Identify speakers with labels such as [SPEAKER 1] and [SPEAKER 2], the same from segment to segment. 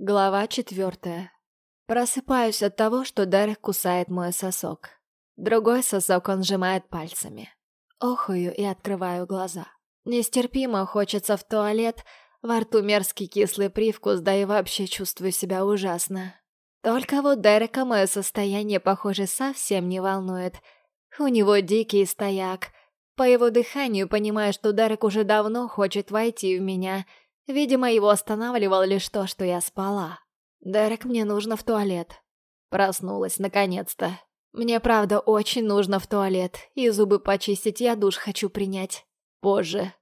[SPEAKER 1] Глава четвертая. Просыпаюсь от того, что Дерек кусает мой сосок. Другой сосок он сжимает пальцами. Охую и открываю глаза. Нестерпимо хочется в туалет, во рту мерзкий кислый привкус, да и вообще чувствую себя ужасно. Только вот Дерека мое состояние, похоже, совсем не волнует. У него дикий стояк. По его дыханию понимаю, что Дерек уже давно хочет войти в меня — Видимо, его останавливало лишь то, что я спала. «Дерек, мне нужно в туалет». Проснулась, наконец-то. Мне правда очень нужно в туалет, и зубы почистить я душ хочу принять. Позже.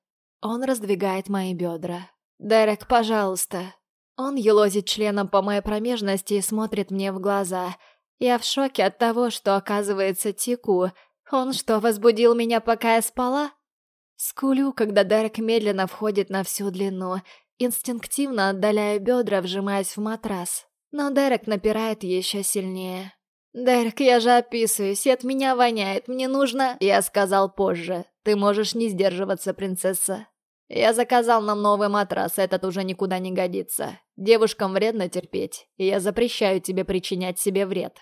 [SPEAKER 1] Он раздвигает мои бедра. «Дерек, пожалуйста». Он елозит членом по моей промежности и смотрит мне в глаза. Я в шоке от того, что, оказывается, теку. Он что, возбудил меня, пока я спала? Скулю, когда Дерек медленно входит на всю длину, инстинктивно отдаляю бедра, вжимаясь в матрас. Но Дерек напирает еще сильнее. «Дерек, я же описываюсь, и от меня воняет, мне нужно...» Я сказал позже. «Ты можешь не сдерживаться, принцесса». Я заказал нам новый матрас, этот уже никуда не годится. Девушкам вредно терпеть, и я запрещаю тебе причинять себе вред.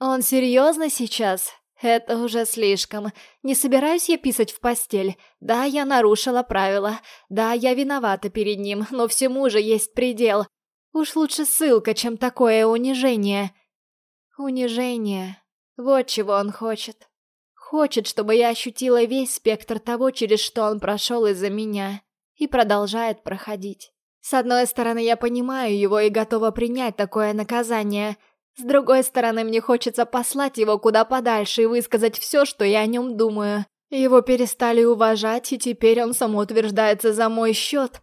[SPEAKER 1] Он серьезно сейчас? Это уже слишком. Не собираюсь я писать в постель. Да, я нарушила правила. Да, я виновата перед ним, но всему же есть предел. Уж лучше ссылка, чем такое унижение. Унижение. Вот чего он хочет. Хочет, чтобы я ощутила весь спектр того, через что он прошел из-за меня. И продолжает проходить. С одной стороны, я понимаю его и готова принять такое наказание — с другой стороны, мне хочется послать его куда подальше и высказать все, что я о нем думаю. Его перестали уважать, и теперь он самоутверждается за мой счет.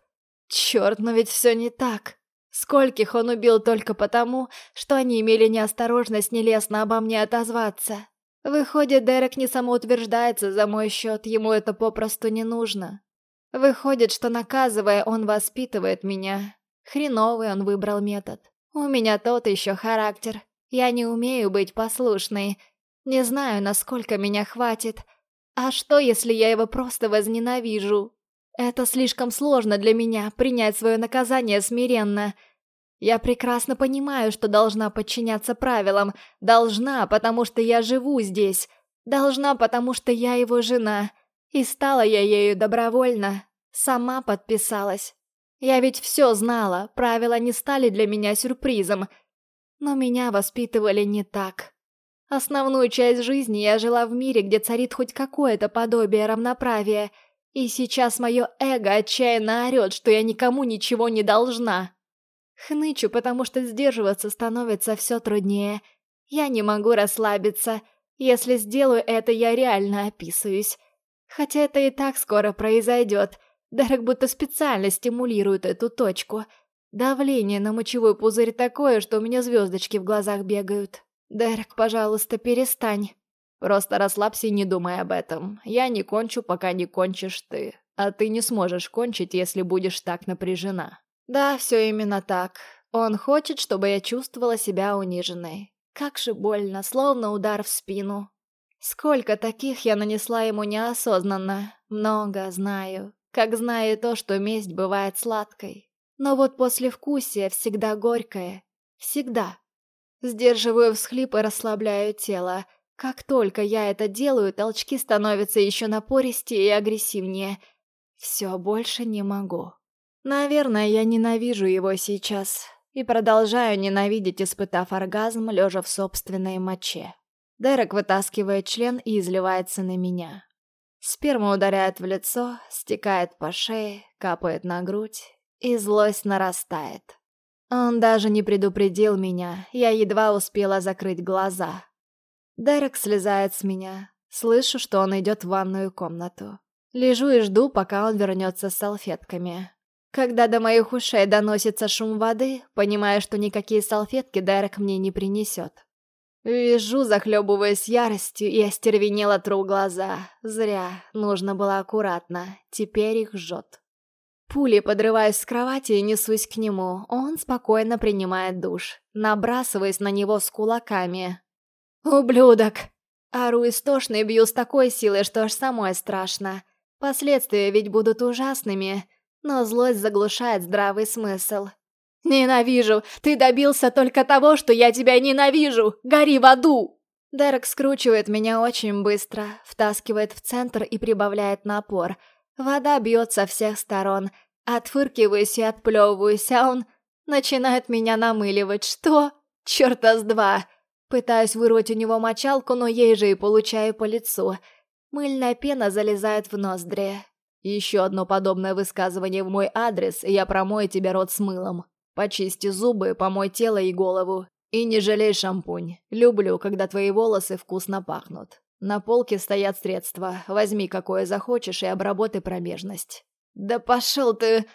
[SPEAKER 1] Черт, но ведь все не так. Скольких он убил только потому, что они имели неосторожность нелестно обо мне отозваться. Выходит, Дерек не самоутверждается за мой счет, ему это попросту не нужно. Выходит, что наказывая, он воспитывает меня. Хреновый он выбрал метод. У меня тот еще характер. Я не умею быть послушной. Не знаю, насколько меня хватит. А что, если я его просто возненавижу? Это слишком сложно для меня, принять свое наказание смиренно. Я прекрасно понимаю, что должна подчиняться правилам. Должна, потому что я живу здесь. Должна, потому что я его жена. И стала я ею добровольно. Сама подписалась. Я ведь все знала, правила не стали для меня сюрпризом. Но меня воспитывали не так. Основную часть жизни я жила в мире, где царит хоть какое-то подобие равноправия, и сейчас мое эго отчаянно орет, что я никому ничего не должна. Хнычу, потому что сдерживаться становится все труднее. Я не могу расслабиться. Если сделаю это, я реально описываюсь. Хотя это и так скоро произойдет — Дерек будто специально стимулирует эту точку. Давление на мочевой пузырь такое, что у меня звездочки в глазах бегают. Дерек, пожалуйста, перестань. Просто расслабься и не думай об этом. Я не кончу, пока не кончишь ты. А ты не сможешь кончить, если будешь так напряжена. Да, все именно так. Он хочет, чтобы я чувствовала себя униженной. Как же больно, словно удар в спину. Сколько таких я нанесла ему неосознанно. Много, знаю как знаю то, что месть бывает сладкой. Но вот послевкусие всегда горькое. Всегда. Сдерживаю всхлип и расслабляю тело. Как только я это делаю, толчки становятся еще напористее и агрессивнее. Все, больше не могу. Наверное, я ненавижу его сейчас. И продолжаю ненавидеть, испытав оргазм, лежа в собственной моче. Дерек вытаскивает член и изливается на меня. Сперма ударяет в лицо, стекает по шее, капает на грудь, и злость нарастает. Он даже не предупредил меня, я едва успела закрыть глаза. Дерек слезает с меня. Слышу, что он идет в ванную комнату. Лежу и жду, пока он вернется с салфетками. Когда до моих ушей доносится шум воды, понимаю, что никакие салфетки Дерек мне не принесет. Вижу, захлебываясь яростью, и остервенело тру глаза. Зря, нужно было аккуратно, теперь их жжет. Пули подрываюсь с кровати и несусь к нему. Он спокойно принимает душ. Набрасываясь на него с кулаками. «Ублюдок!» Ору истошно и бью с такой силой, что аж самой страшно. Последствия ведь будут ужасными, но злость заглушает здравый смысл. «Ненавижу! Ты добился только того, что я тебя ненавижу! Гори в аду!» Дерек скручивает меня очень быстро, втаскивает в центр и прибавляет напор. Вода бьет со всех сторон. Отфыркиваюсь и отплевываюсь, а он начинает меня намыливать. Что? Чёрта с два! Пытаюсь вырвать у него мочалку, но ей же и получаю по лицу. Мыльная пена залезает в ноздри. Еще одно подобное высказывание в мой адрес, и я промою тебе рот с мылом. Почисти зубы, помой тело и голову. И не жалей шампунь. Люблю, когда твои волосы вкусно пахнут. На полке стоят средства. Возьми, какое захочешь, и обработай промежность. Да пошел ты...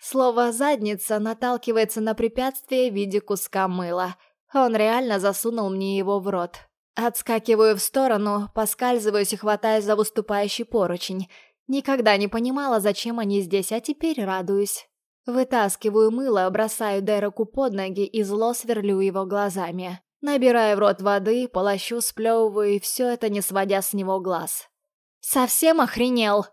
[SPEAKER 1] Слово «задница» наталкивается на препятствие в виде куска мыла. Он реально засунул мне его в рот. Отскакиваю в сторону, поскальзываюсь и хватаюсь за выступающий поручень. Никогда не понимала, зачем они здесь, а теперь радуюсь. Вытаскиваю мыло, бросаю Дереку под ноги и зло сверлю его глазами. Набираю в рот воды, полощу, сплевываю, и все это не сводя с него глаз. «Совсем охренел!»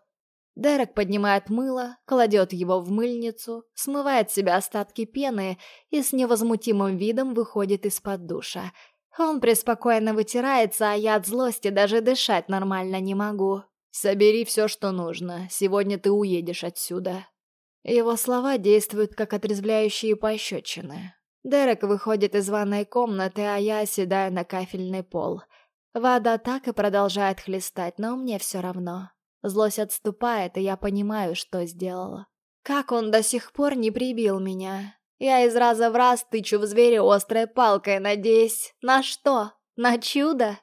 [SPEAKER 1] Дерек поднимает мыло, кладет его в мыльницу, смывает с себя остатки пены и с невозмутимым видом выходит из-под душа. Он преспокойно вытирается, а я от злости даже дышать нормально не могу. «Собери все, что нужно. Сегодня ты уедешь отсюда». Его слова действуют как отрезвляющие пощечины. Дерек выходит из ванной комнаты, а я оседаю на кафельный пол. Вода так и продолжает хлестать, но мне все равно. Злость отступает, и я понимаю, что сделала. Как он до сих пор не прибил меня? Я из раза в раз тычу в зверя острой палкой, надеясь... На что? На чудо?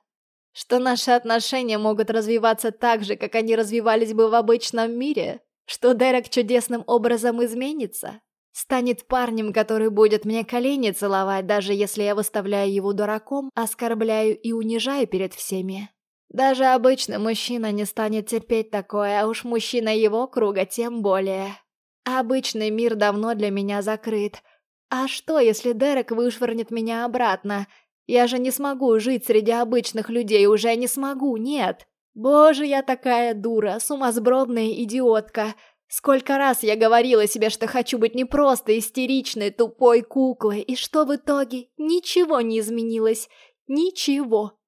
[SPEAKER 1] Что наши отношения могут развиваться так же, как они развивались бы в обычном мире? Что Дерек чудесным образом изменится? Станет парнем, который будет мне колени целовать, даже если я выставляю его дураком, оскорбляю и унижаю перед всеми. Даже обычный мужчина не станет терпеть такое, а уж мужчина его круга тем более. Обычный мир давно для меня закрыт. А что, если Дерек вышвырнет меня обратно? Я же не смогу жить среди обычных людей, уже не смогу, нет. Боже, я такая дура, сумасбродная идиотка. Сколько раз я говорила себе, что хочу быть не просто истеричной, тупой куклой, и что в итоге? Ничего не изменилось. Ничего.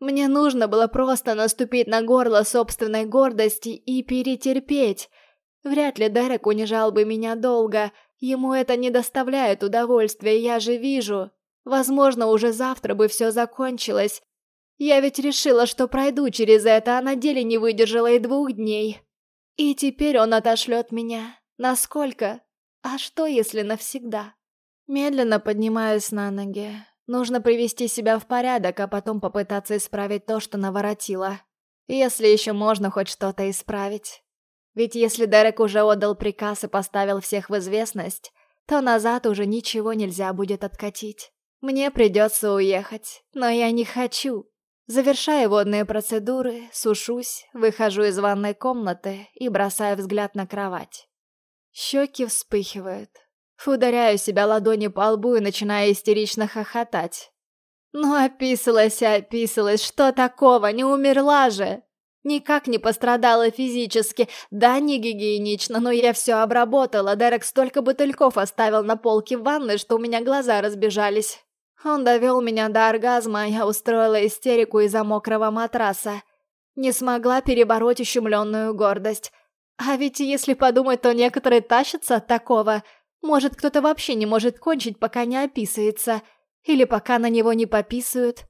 [SPEAKER 1] Мне нужно было просто наступить на горло собственной гордости и перетерпеть. Вряд ли Дерек унижал бы меня долго. Ему это не доставляет удовольствия, я же вижу. Возможно, уже завтра бы все закончилось, я ведь решила, что пройду через это, а на деле не выдержала и двух дней. И теперь он отошлет меня. Насколько? А что, если навсегда? Медленно поднимаюсь на ноги. Нужно привести себя в порядок, а потом попытаться исправить то, что наворотила. Если еще можно хоть что-то исправить. Ведь если Дерек уже отдал приказ и поставил всех в известность, то назад уже ничего нельзя будет откатить. Мне придется уехать, но я не хочу. Завершаю водные процедуры, сушусь, выхожу из ванной комнаты и бросаю взгляд на кровать. Щеки вспыхивают. Ударяю себя ладони по лбу и начинаю истерично хохотать. Ну, описалась и описалась, что такого, не умерла же. Никак не пострадала физически, да, не гигиенично, но я все обработала. Дерек столько бутыльков оставил на полке в ванной, что у меня глаза разбежались. Он довел меня до оргазма, я устроила истерику из-за мокрого матраса. Не смогла перебороть ущемленную гордость. А ведь если подумать, то некоторые тащатся от такого. Может, кто-то вообще не может кончить, пока не описывается. Или пока на него не пописывают.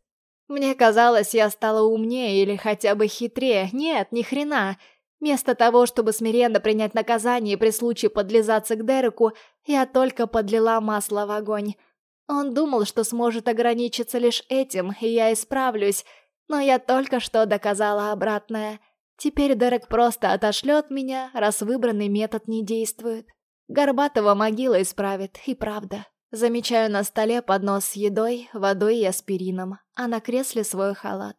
[SPEAKER 1] Мне казалось, я стала умнее или хотя бы хитрее. Нет, ни хрена. Вместо того, чтобы смиренно принять наказание и при случае подлизаться к Дереку, я только подлила масло в огонь. Он думал, что сможет ограничиться лишь этим, и я исправлюсь, но я только что доказала обратное. Теперь Дерек просто отошлет меня, раз выбранный метод не действует. Горбатого могила исправит, и правда. Замечаю на столе поднос с едой, водой и аспирином, а на кресле свой халат.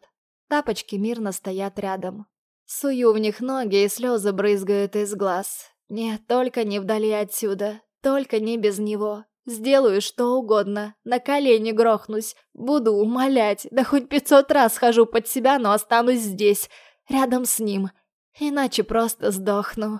[SPEAKER 1] Тапочки мирно стоят рядом. Сую в них ноги, и слезы брызгают из глаз. Нет, только не вдали отсюда, только не без него. Сделаю что угодно, на колени грохнусь, буду умолять, да хоть пятьсот раз хожу под себя, но останусь здесь, рядом с ним, иначе просто сдохну.